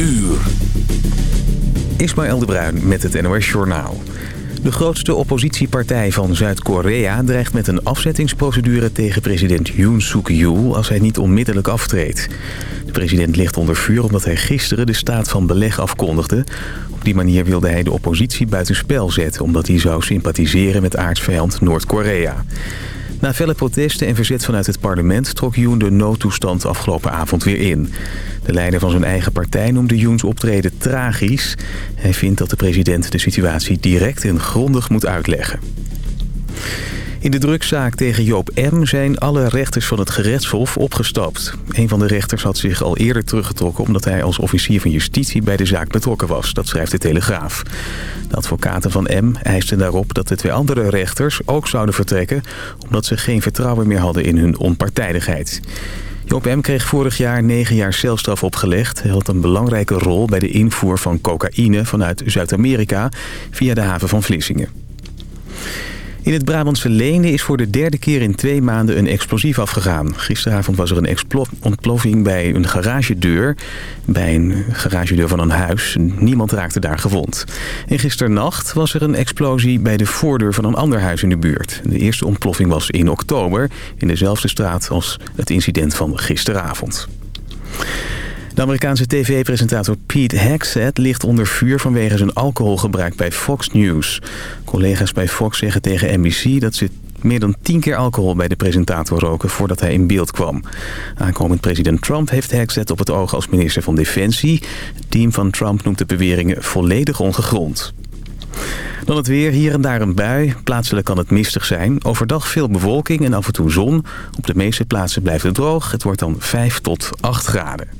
uur. Ismaël de Bruin met het NOS Journaal. De grootste oppositiepartij van Zuid-Korea dreigt met een afzettingsprocedure tegen president Yoon Suk-yeol als hij niet onmiddellijk aftreedt. De president ligt onder vuur omdat hij gisteren de staat van beleg afkondigde. Op die manier wilde hij de oppositie buitenspel zetten omdat hij zou sympathiseren met aardsvijand Noord-Korea. Na felle protesten en verzet vanuit het parlement trok Yoon de noodtoestand afgelopen avond weer in. De leider van zijn eigen partij noemde Yoons optreden tragisch. Hij vindt dat de president de situatie direct en grondig moet uitleggen. In de drugszaak tegen Joop M. zijn alle rechters van het gerechtshof opgestapt. Een van de rechters had zich al eerder teruggetrokken... omdat hij als officier van justitie bij de zaak betrokken was. Dat schrijft de Telegraaf. De advocaten van M. eisten daarop dat de twee andere rechters ook zouden vertrekken... omdat ze geen vertrouwen meer hadden in hun onpartijdigheid. Joop M. kreeg vorig jaar negen jaar celstraf opgelegd. Hij had een belangrijke rol bij de invoer van cocaïne vanuit Zuid-Amerika... via de haven van Vlissingen. In het Brabantse Leende is voor de derde keer in twee maanden een explosief afgegaan. Gisteravond was er een ontploffing bij een garagedeur. Bij een garagedeur van een huis. Niemand raakte daar gewond. En gisternacht was er een explosie bij de voordeur van een ander huis in de buurt. De eerste ontploffing was in oktober in dezelfde straat als het incident van gisteravond. De Amerikaanse tv-presentator Pete Hegseth ligt onder vuur vanwege zijn alcoholgebruik bij Fox News. Collega's bij Fox zeggen tegen NBC dat ze meer dan tien keer alcohol bij de presentator roken voordat hij in beeld kwam. Aankomend president Trump heeft Hegseth op het oog als minister van Defensie. Het team van Trump noemt de beweringen volledig ongegrond. Dan het weer, hier en daar een bui. Plaatselijk kan het mistig zijn. Overdag veel bewolking en af en toe zon. Op de meeste plaatsen blijft het droog. Het wordt dan 5 tot 8 graden.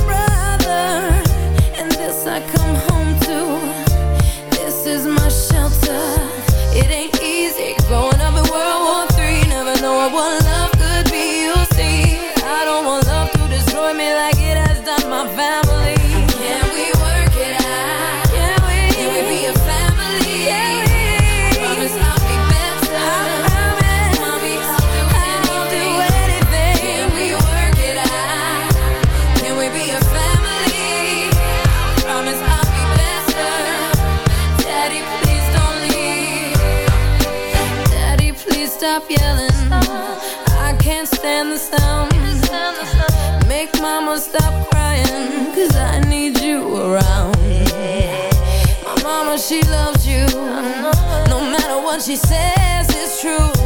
stand the sound. Make mama stop crying, cause I need you around. My mama, she loves you. No matter what she says, it's true.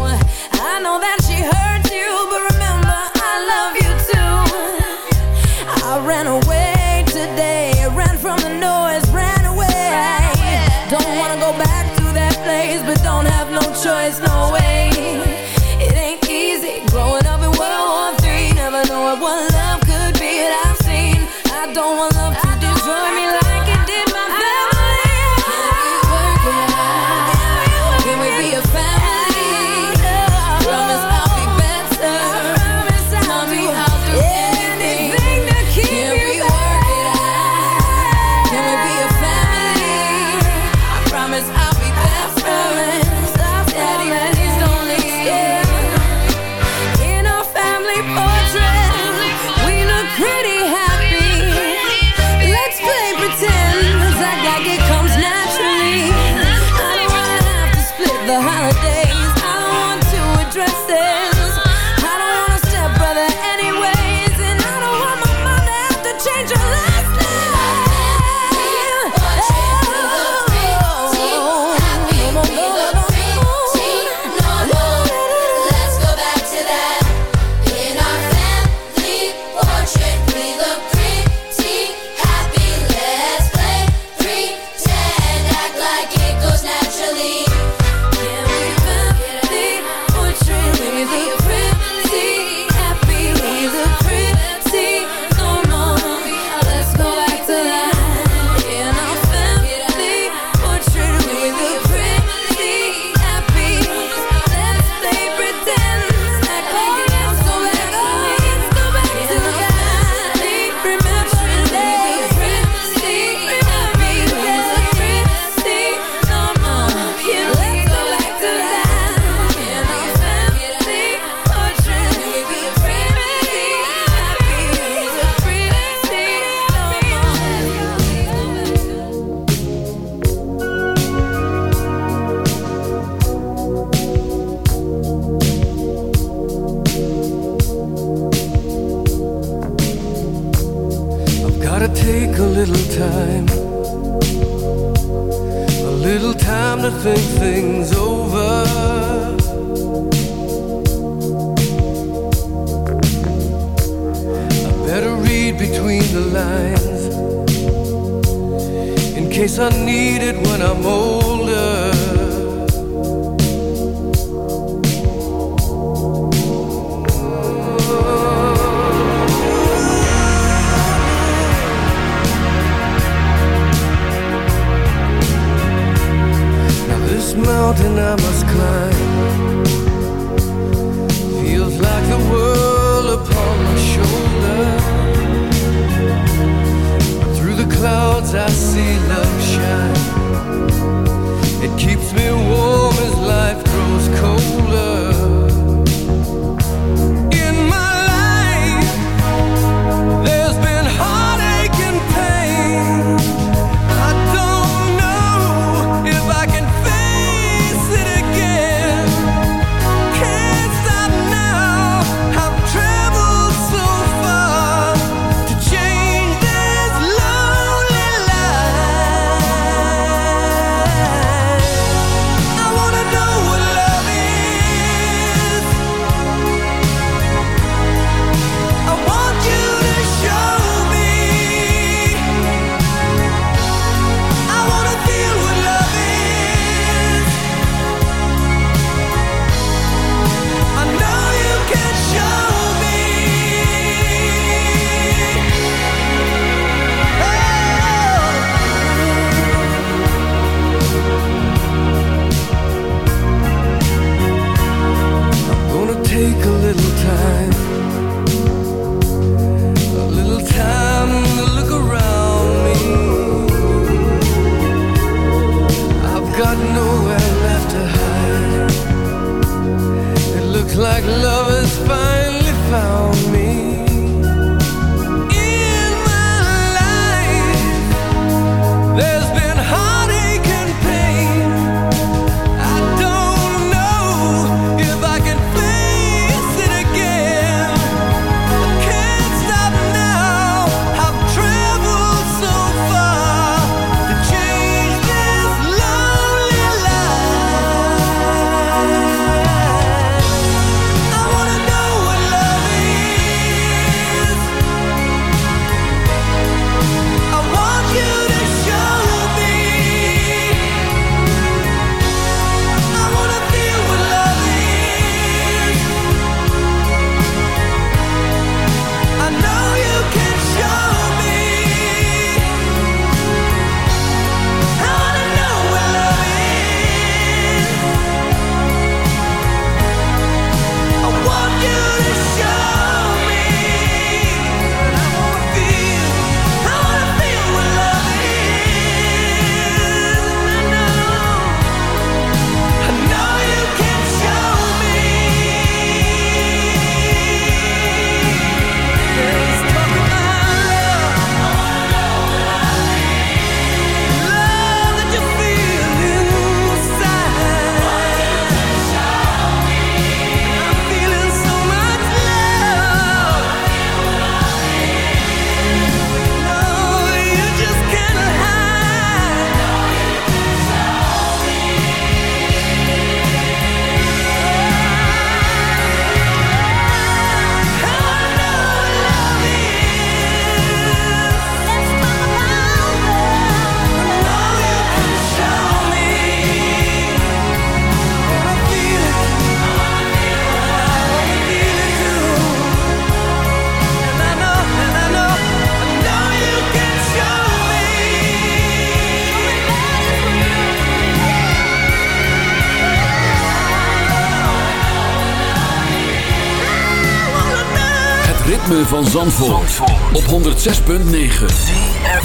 van Zandvoort, Zandvoort. op 106.9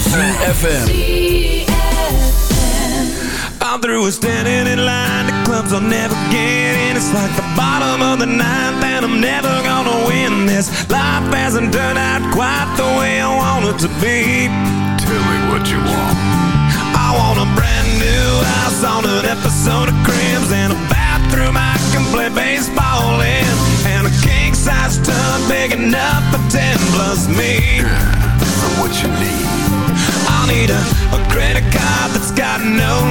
CFFM I'm through standing in line. The clubs I'll never get in. It's like the bottom of the ninth And I'm never gonna win this. Life hasn't turned out quite the way I want it to be. Tell me what you want. I want a brand new house On an episode of Crims And a bathroom I can play baseball in. size tub big enough for ten plus me. Girl, I'm what you need. I'll need a, a credit card that's got no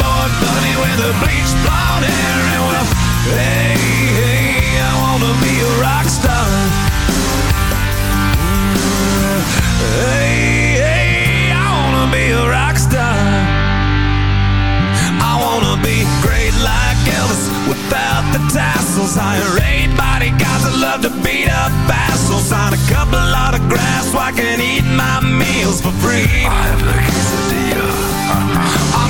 bunny with the bleached blonde hair. And well, hey, hey, I wanna be a rock star. Hey, hey, I wanna be a rock star. I wanna be great like Elvis without the tassels. Hire eight bodyguards that love to beat up assholes. Sign a couple autographs so I can eat my meals for free. I have the quesadilla.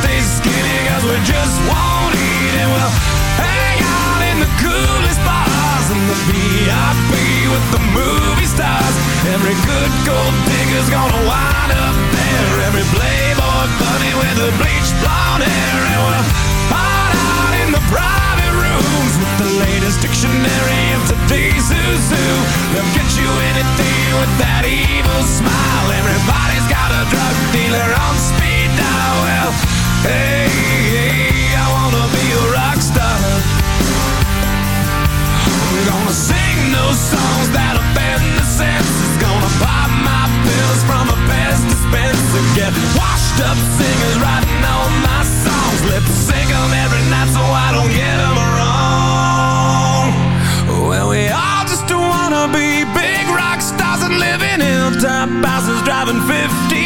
Stay skinny cause we just won't eat and we'll hang out in the coolest bars in the VIP with the movie stars. Every good gold digger's gonna wind up there. Every playboy bunny with the bleached blonde hair and we'll hide out in the private rooms with the latest dictionary of today's zoo. They'll get you anything with that evil smile. Everybody's got a drug dealer hey, I wanna be a rock star. I'm gonna sing those songs that offend the. Gonna pop my pills from a Pez dispenser. Get washed up singers writing all my songs. Every night so I don't wrong. Well, we all just wanna be big rock stars and live in hilltop houses driving 15 cars. The girls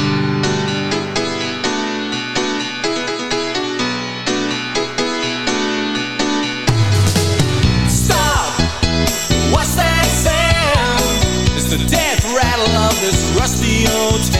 Old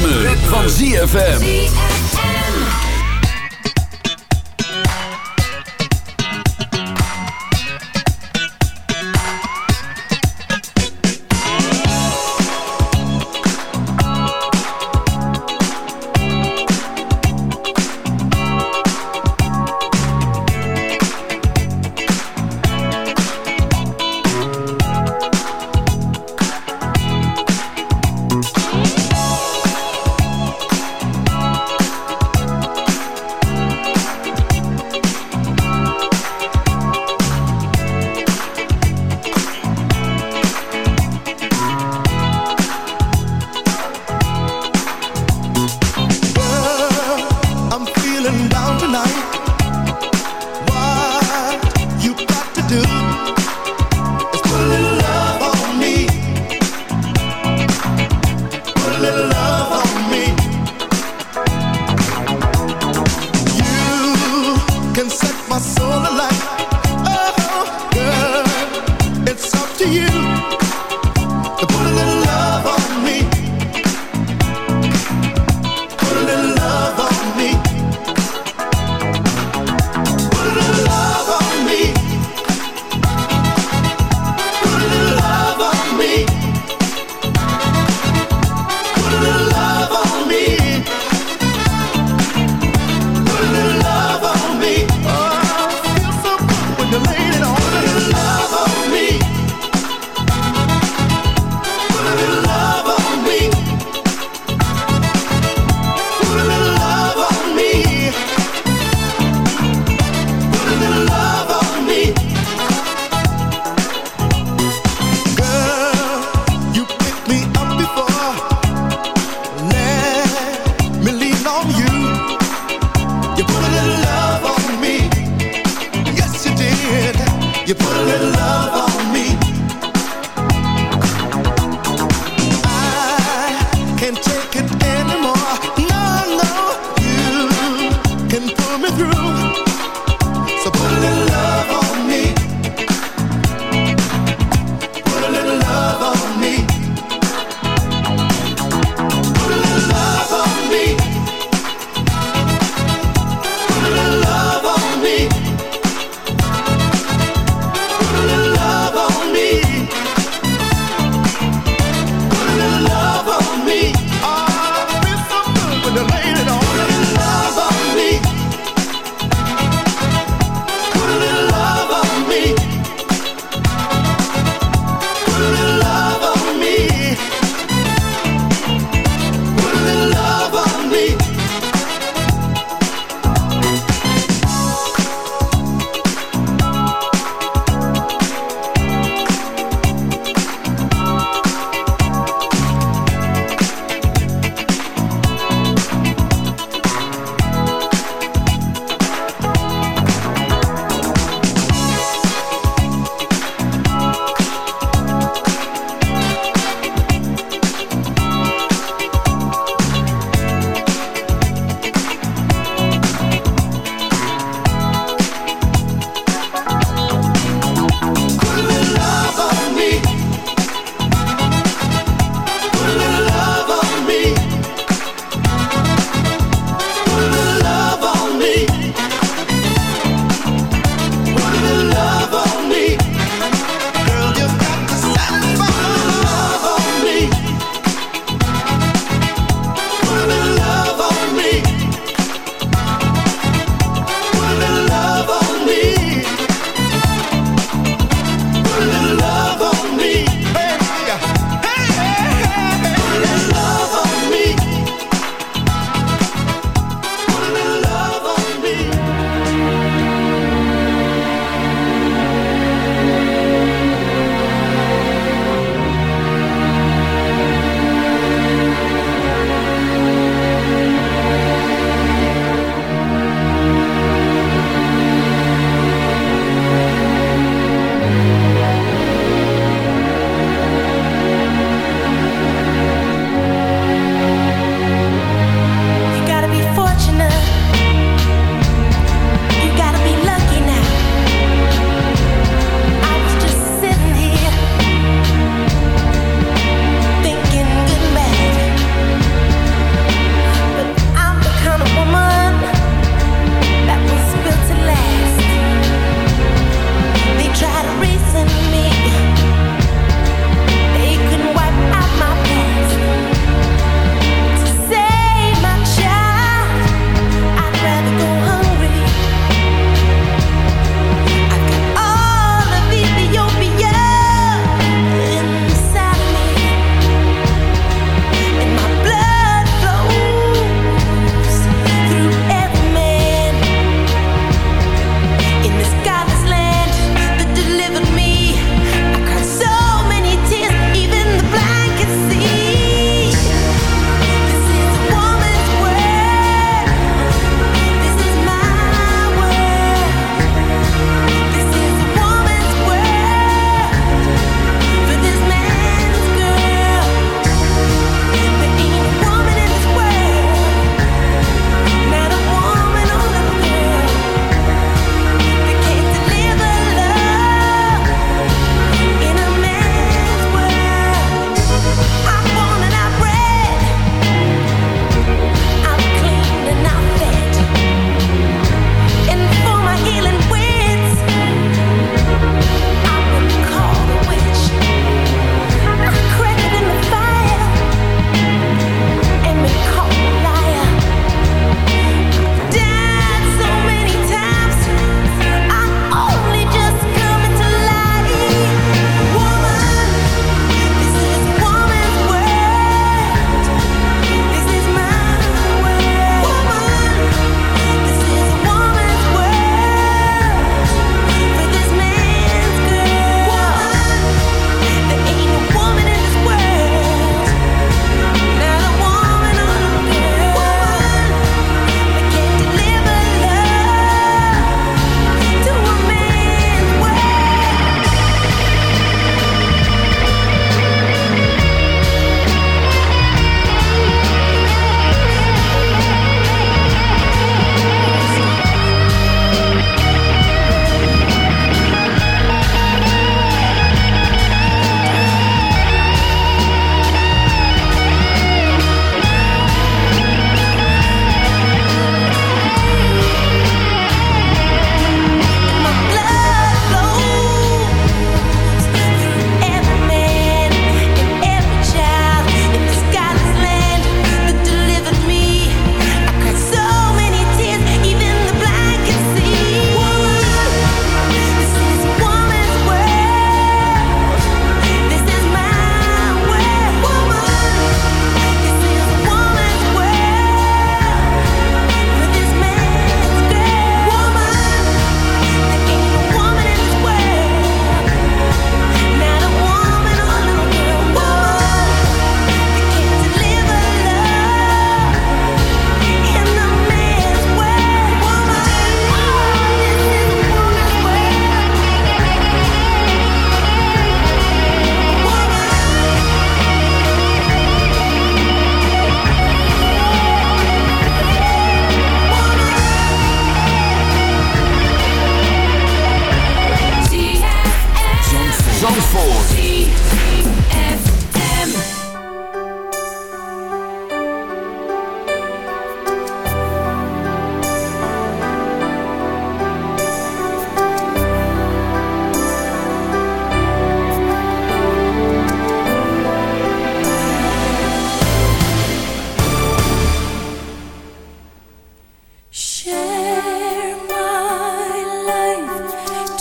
Van ZFM.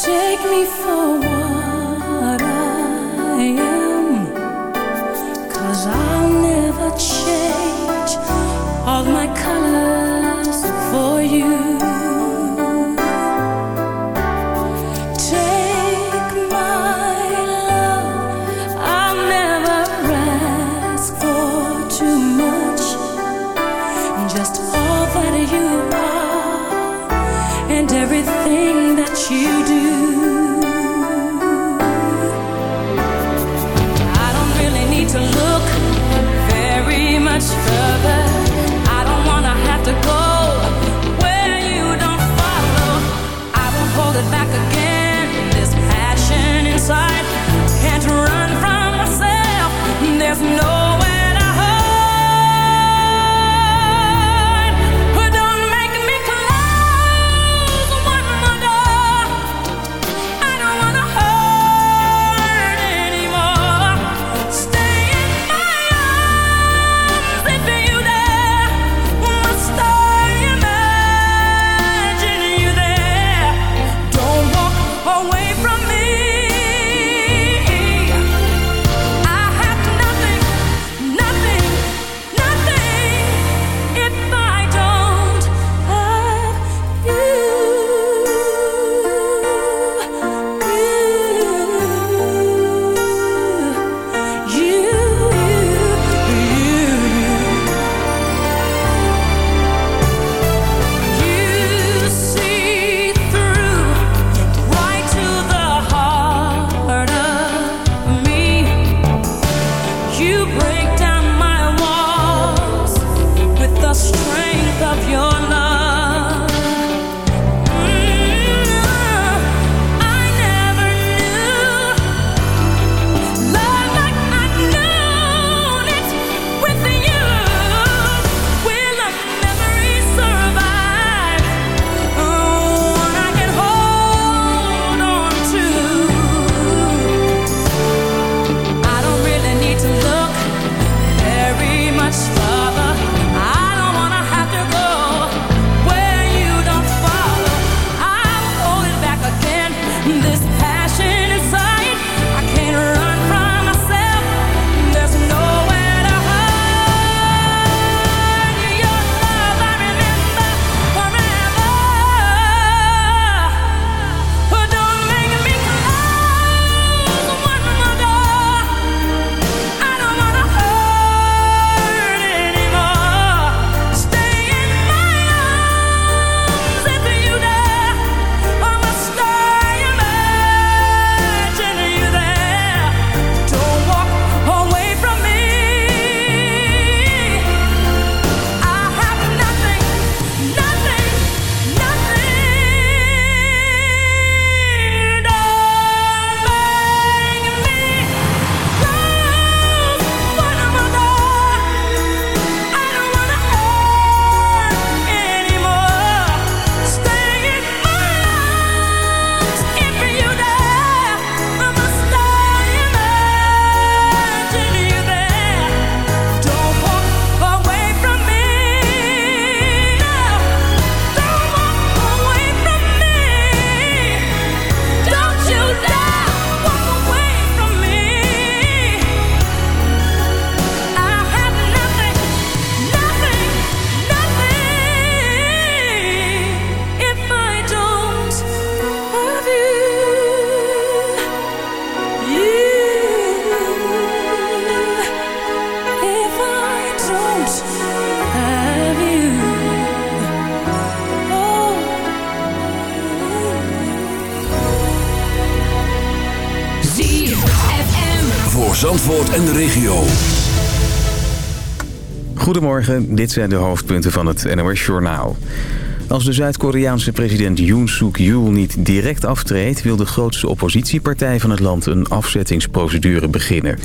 take me for Goedemorgen, dit zijn de hoofdpunten van het NOS Journaal. Als de Zuid-Koreaanse president Yoon Suk-yeol niet direct aftreedt... wil de grootste oppositiepartij van het land een afzettingsprocedure beginnen.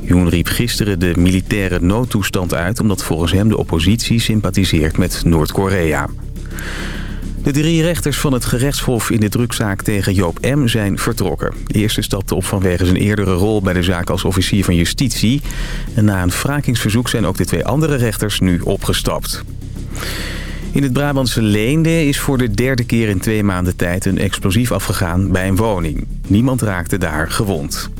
Yoon riep gisteren de militaire noodtoestand uit... omdat volgens hem de oppositie sympathiseert met Noord-Korea. De drie rechters van het gerechtshof in de drukzaak tegen Joop M. zijn vertrokken. De eerste stapte op vanwege zijn eerdere rol bij de zaak als officier van justitie. En na een wrakingsverzoek zijn ook de twee andere rechters nu opgestapt. In het Brabantse Leende is voor de derde keer in twee maanden tijd een explosief afgegaan bij een woning. Niemand raakte daar gewond.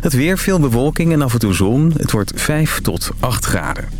Het weer, veel bewolking en af en toe zon. Het wordt 5 tot 8 graden.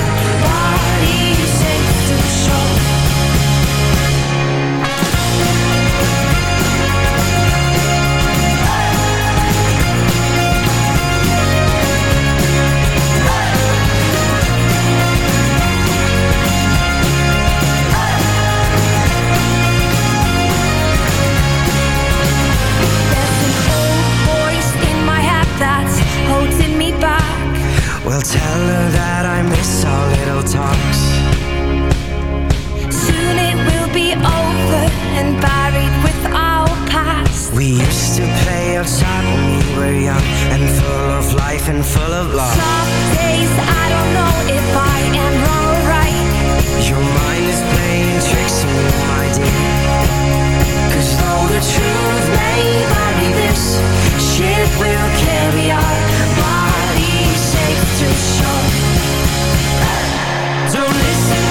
Well, tell her that I miss our little talks. Soon it will be over and buried with our past. We used to play outside when we were young and full of life and full of love. Some days I don't know if I am wrong or right. Your mind is playing tricks on you, my dear. Cause though the truth may vary, this ship will carry our listen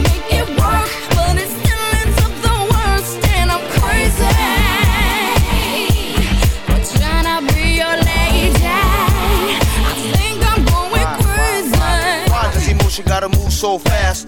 emotion gotta move so fast?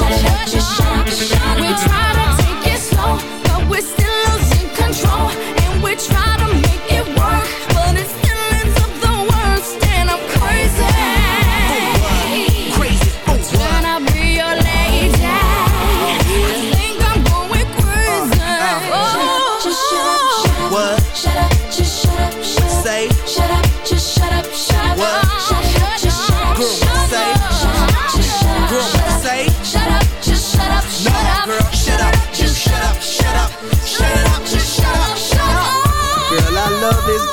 We try to take it slow, but we're still losing control. And we try to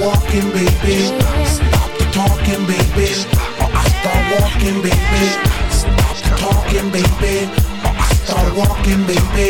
Walking, baby. Stop the talking, baby. I start walking, baby. Stop the talking, baby. I stop walking, baby.